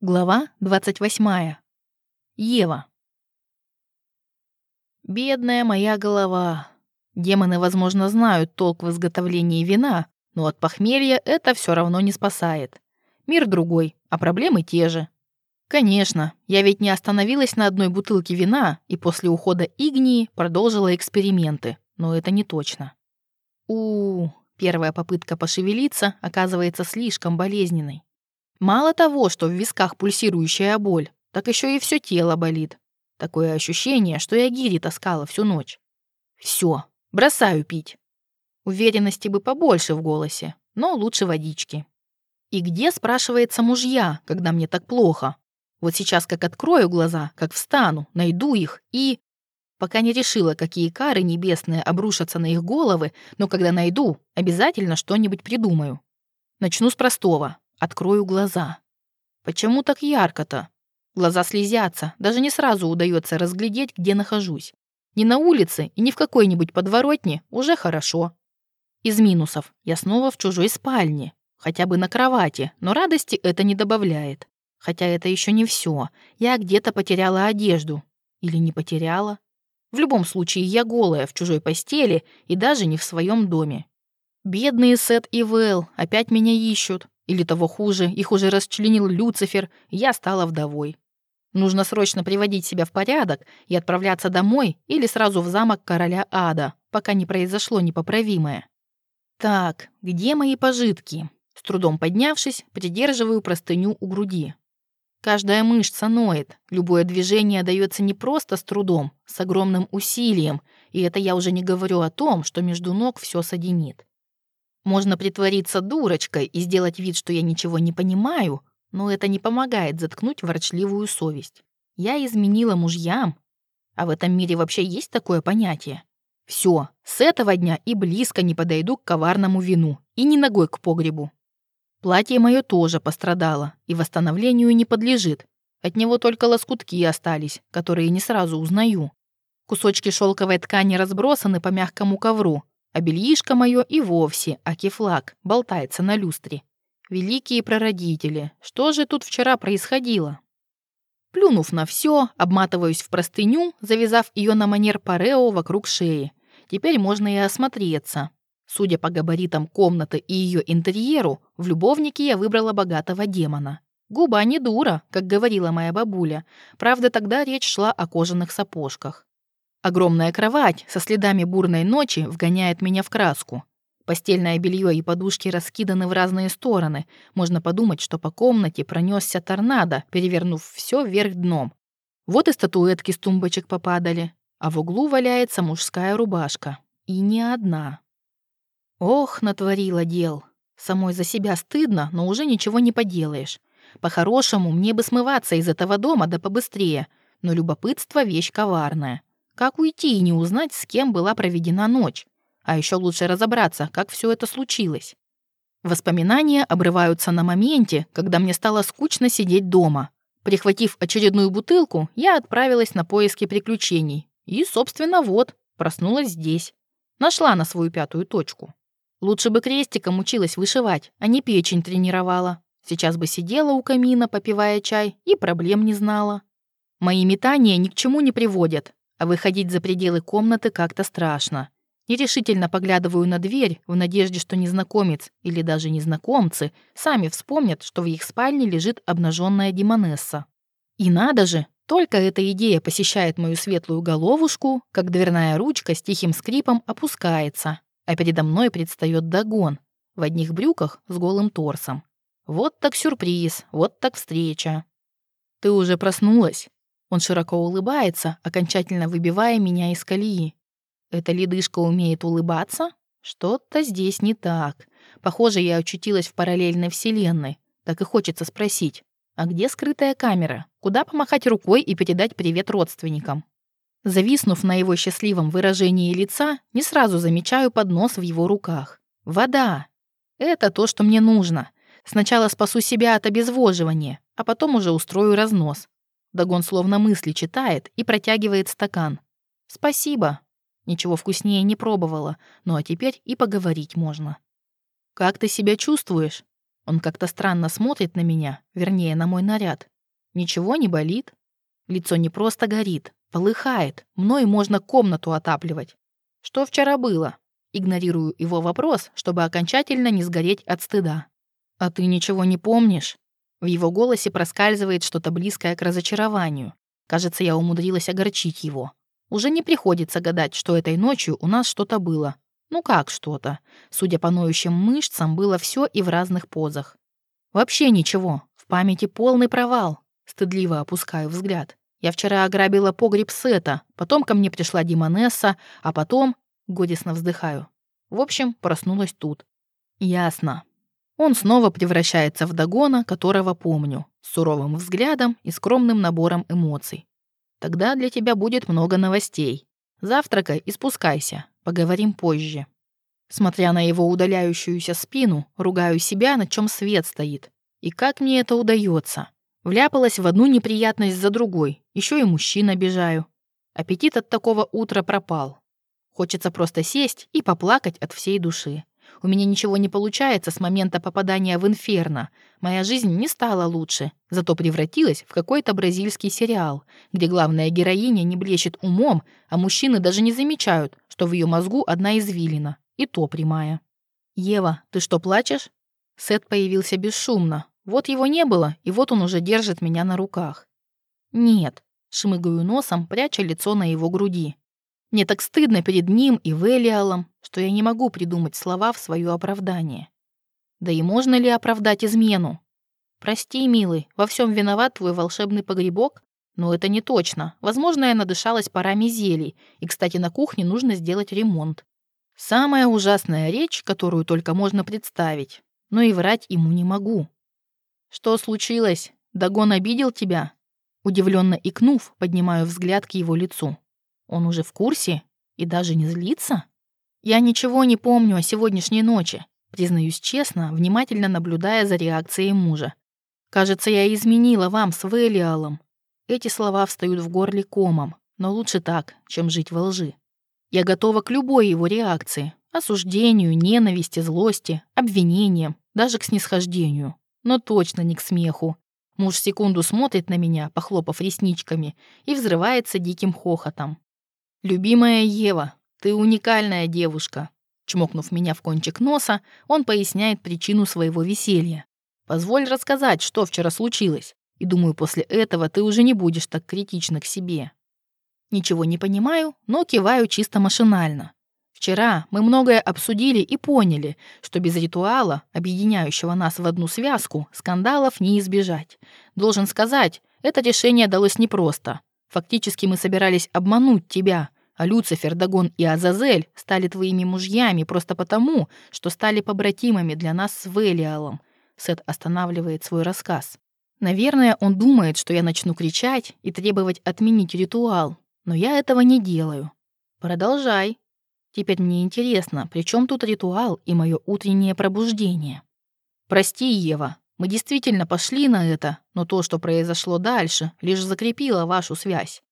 Глава 28. Ева. Бедная моя голова. Демоны, возможно, знают толк в изготовлении вина, но от похмелья это все равно не спасает. Мир другой, а проблемы те же. Конечно, я ведь не остановилась на одной бутылке вина и после ухода Игнии продолжила эксперименты, но это не точно. У, -у, -у первая попытка пошевелиться оказывается слишком болезненной. Мало того, что в висках пульсирующая боль, так еще и все тело болит. Такое ощущение, что я гири таскала всю ночь. Все, бросаю пить. Уверенности бы побольше в голосе, но лучше водички. И где, спрашивается, мужья, когда мне так плохо? Вот сейчас как открою глаза, как встану, найду их и... Пока не решила, какие кары небесные обрушатся на их головы, но когда найду, обязательно что-нибудь придумаю. Начну с простого. Открою глаза. Почему так ярко-то? Глаза слезятся, даже не сразу удается разглядеть, где нахожусь. Не на улице и не в какой-нибудь подворотне уже хорошо. Из минусов я снова в чужой спальне, хотя бы на кровати, но радости это не добавляет. Хотя это еще не все. Я где-то потеряла одежду. Или не потеряла. В любом случае, я голая в чужой постели и даже не в своем доме. Бедные Сет и Вэл опять меня ищут. Или того хуже, их уже расчленил Люцифер, я стала вдовой. Нужно срочно приводить себя в порядок и отправляться домой или сразу в замок короля ада, пока не произошло непоправимое. Так, где мои пожитки? С трудом поднявшись, придерживаю простыню у груди. Каждая мышца ноет, любое движение дается не просто с трудом, с огромным усилием, и это я уже не говорю о том, что между ног все соденит. Можно притвориться дурочкой и сделать вид, что я ничего не понимаю, но это не помогает заткнуть ворчливую совесть. Я изменила мужьям. А в этом мире вообще есть такое понятие? Все, с этого дня и близко не подойду к коварному вину, и не ногой к погребу. Платье мое тоже пострадало и восстановлению не подлежит. От него только лоскутки остались, которые не сразу узнаю. Кусочки шелковой ткани разбросаны по мягкому ковру, а бельишко мое и вовсе, аки флаг, болтается на люстре. Великие прародители, что же тут вчера происходило? Плюнув на все, обматываюсь в простыню, завязав ее на манер парео вокруг шеи. Теперь можно и осмотреться. Судя по габаритам комнаты и ее интерьеру, в любовнике я выбрала богатого демона. Губа не дура, как говорила моя бабуля. Правда, тогда речь шла о кожаных сапожках. Огромная кровать со следами бурной ночи вгоняет меня в краску. Постельное белье и подушки раскиданы в разные стороны. Можно подумать, что по комнате пронесся торнадо, перевернув все вверх дном. Вот и статуэтки с тумбочек попадали, а в углу валяется мужская рубашка. И не одна. Ох, натворила дел. Самой за себя стыдно, но уже ничего не поделаешь. По-хорошему, мне бы смываться из этого дома да побыстрее, но любопытство — вещь коварная. Как уйти и не узнать, с кем была проведена ночь? А еще лучше разобраться, как все это случилось. Воспоминания обрываются на моменте, когда мне стало скучно сидеть дома. Прихватив очередную бутылку, я отправилась на поиски приключений. И, собственно, вот, проснулась здесь. Нашла на свою пятую точку. Лучше бы крестиком училась вышивать, а не печень тренировала. Сейчас бы сидела у камина, попивая чай, и проблем не знала. Мои метания ни к чему не приводят, а выходить за пределы комнаты как-то страшно. Нерешительно поглядываю на дверь в надежде, что незнакомец или даже незнакомцы сами вспомнят, что в их спальне лежит обнаженная демонесса. И надо же, только эта идея посещает мою светлую головушку, как дверная ручка с тихим скрипом опускается, а передо мной предстает Дагон в одних брюках с голым торсом. Вот так сюрприз, вот так встреча. «Ты уже проснулась?» Он широко улыбается, окончательно выбивая меня из колеи. Эта ледышка умеет улыбаться? Что-то здесь не так. Похоже, я очутилась в параллельной вселенной. Так и хочется спросить, а где скрытая камера? Куда помахать рукой и передать привет родственникам? Зависнув на его счастливом выражении лица, не сразу замечаю поднос в его руках. Вода. Это то, что мне нужно. Сначала спасу себя от обезвоживания, а потом уже устрою разнос. Дагон словно мысли читает и протягивает стакан. «Спасибо. Ничего вкуснее не пробовала, ну а теперь и поговорить можно». «Как ты себя чувствуешь?» Он как-то странно смотрит на меня, вернее, на мой наряд. Ничего не болит. Лицо не просто горит, полыхает. Мной можно комнату отапливать. Что вчера было? Игнорирую его вопрос, чтобы окончательно не сгореть от стыда. «А ты ничего не помнишь?» В его голосе проскальзывает что-то близкое к разочарованию. Кажется, я умудрилась огорчить его. Уже не приходится гадать, что этой ночью у нас что-то было. Ну как что-то? Судя по ноющим мышцам, было все и в разных позах. Вообще ничего. В памяти полный провал. Стыдливо опускаю взгляд. Я вчера ограбила погреб Сета, потом ко мне пришла Димонесса, а потом... Горестно вздыхаю. В общем, проснулась тут. Ясно. Он снова превращается в Дагона, которого помню, с суровым взглядом и скромным набором эмоций. Тогда для тебя будет много новостей. Завтракай и спускайся. Поговорим позже. Смотря на его удаляющуюся спину, ругаю себя, на чем свет стоит. И как мне это удается? Вляпалась в одну неприятность за другой. Еще и мужчин обижаю. Аппетит от такого утра пропал. Хочется просто сесть и поплакать от всей души. У меня ничего не получается с момента попадания в инферно. Моя жизнь не стала лучше, зато превратилась в какой-то бразильский сериал, где главная героиня не блещет умом, а мужчины даже не замечают, что в ее мозгу одна извилина, и то прямая. «Ева, ты что, плачешь?» Сет появился бесшумно. Вот его не было, и вот он уже держит меня на руках. «Нет», — шмыгаю носом, пряча лицо на его груди. Мне так стыдно перед ним и Велиалом, что я не могу придумать слова в свое оправдание. Да и можно ли оправдать измену? Прости, милый, во всем виноват твой волшебный погребок, но это не точно. Возможно, я надышалась парами зелий, и, кстати, на кухне нужно сделать ремонт. Самая ужасная речь, которую только можно представить, но и врать ему не могу. Что случилось? Дагон обидел тебя? Удивленно икнув, поднимаю взгляд к его лицу. Он уже в курсе и даже не злится? Я ничего не помню о сегодняшней ночи, признаюсь честно, внимательно наблюдая за реакцией мужа. Кажется, я изменила вам с Велиалом. Эти слова встают в горле комом, но лучше так, чем жить во лжи. Я готова к любой его реакции, осуждению, ненависти, злости, обвинениям, даже к снисхождению, но точно не к смеху. Муж секунду смотрит на меня, похлопав ресничками, и взрывается диким хохотом. «Любимая Ева, ты уникальная девушка». Чмокнув меня в кончик носа, он поясняет причину своего веселья. «Позволь рассказать, что вчера случилось, и думаю, после этого ты уже не будешь так критична к себе». Ничего не понимаю, но киваю чисто машинально. Вчера мы многое обсудили и поняли, что без ритуала, объединяющего нас в одну связку, скандалов не избежать. Должен сказать, это решение далось непросто. Фактически мы собирались обмануть тебя, а Люцифер, Дагон и Азазель стали твоими мужьями просто потому, что стали побратимами для нас с Велиалом. Сет останавливает свой рассказ. Наверное, он думает, что я начну кричать и требовать отменить ритуал, но я этого не делаю. Продолжай. Теперь мне интересно, при чем тут ритуал и мое утреннее пробуждение? Прости, Ева, мы действительно пошли на это, но то, что произошло дальше, лишь закрепило вашу связь.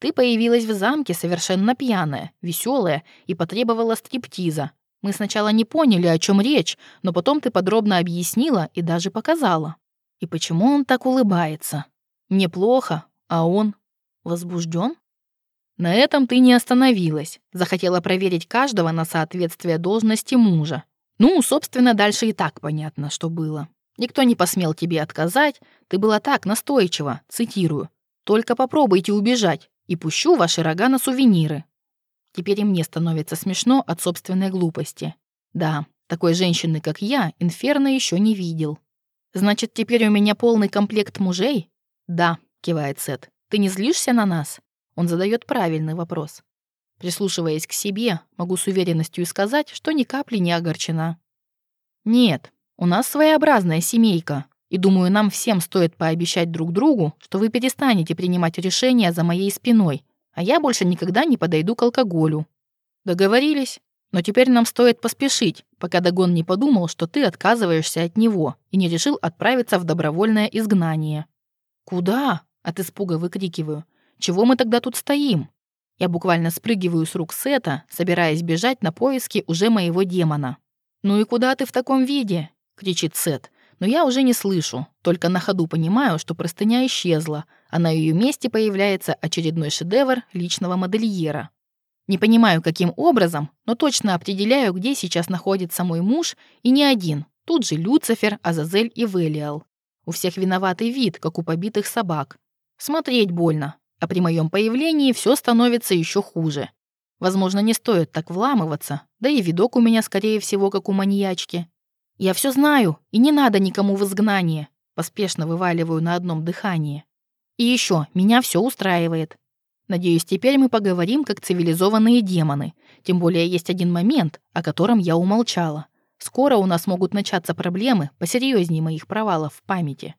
Ты появилась в замке совершенно пьяная, веселая и потребовала стриптиза. Мы сначала не поняли, о чем речь, но потом ты подробно объяснила и даже показала. И почему он так улыбается? Мне плохо, а он возбужден? На этом ты не остановилась. Захотела проверить каждого на соответствие должности мужа. Ну, собственно, дальше и так понятно, что было. Никто не посмел тебе отказать, ты была так настойчива, цитирую. «Только попробуйте убежать, и пущу ваши рога на сувениры». Теперь и мне становится смешно от собственной глупости. Да, такой женщины, как я, Инферно еще не видел. «Значит, теперь у меня полный комплект мужей?» «Да», — кивает Сет. «Ты не злишься на нас?» Он задает правильный вопрос. Прислушиваясь к себе, могу с уверенностью сказать, что ни капли не огорчена. «Нет, у нас своеобразная семейка, и думаю, нам всем стоит пообещать друг другу, что вы перестанете принимать решения за моей спиной, а я больше никогда не подойду к алкоголю. Договорились? Но теперь нам стоит поспешить, пока Дагон не подумал, что ты отказываешься от него и не решил отправиться в добровольное изгнание. Куда? От испуга выкрикиваю. Чего мы тогда тут стоим? Я буквально спрыгиваю с рук Сета, собираясь бежать на поиски уже моего демона. «Ну и куда ты в таком виде?» — кричит Сет. Но я уже не слышу, только на ходу понимаю, что простыня исчезла, а на ее месте появляется очередной шедевр личного модельера. Не понимаю, каким образом, но точно определяю, где сейчас находится мой муж, и не один. Тут же Люцифер, Азазель и Велиал. У всех виноватый вид, как у побитых собак. Смотреть больно, а при моем появлении все становится еще хуже. Возможно, не стоит так вламываться, да и видок у меня, скорее всего, как у маньячки. Я все знаю, и не надо никому в изгнание. Поспешно вываливаю на одном дыхании. И еще, меня все устраивает. Надеюсь, теперь мы поговорим как цивилизованные демоны. Тем более есть один момент, о котором я умолчала. Скоро у нас могут начаться проблемы посерьезнее моих провалов в памяти.